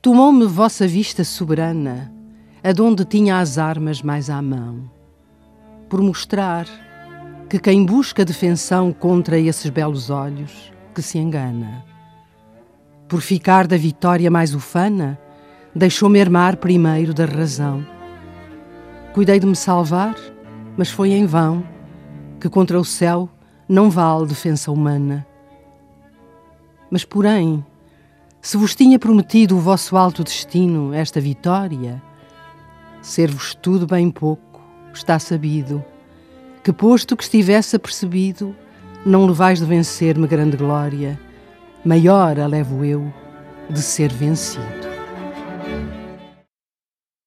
Tomou-me vossa vista soberana, adonde tinha as armas mais à mão, por mostrar que quem busca defensão contra esses belos olhos, que se engana. Por ficar da vitória mais ufana, deixou-me armar primeiro da razão. Cuidei de me salvar, mas foi em vão, que contra o céu não vale defensa humana. Mas, porém, se vos tinha prometido o vosso alto destino, esta vitória, ser-vos tudo bem pouco, está sabido, que posto que estivesse apercebido, não levais de vencer-me grande glória, maior a levo eu de ser vencido.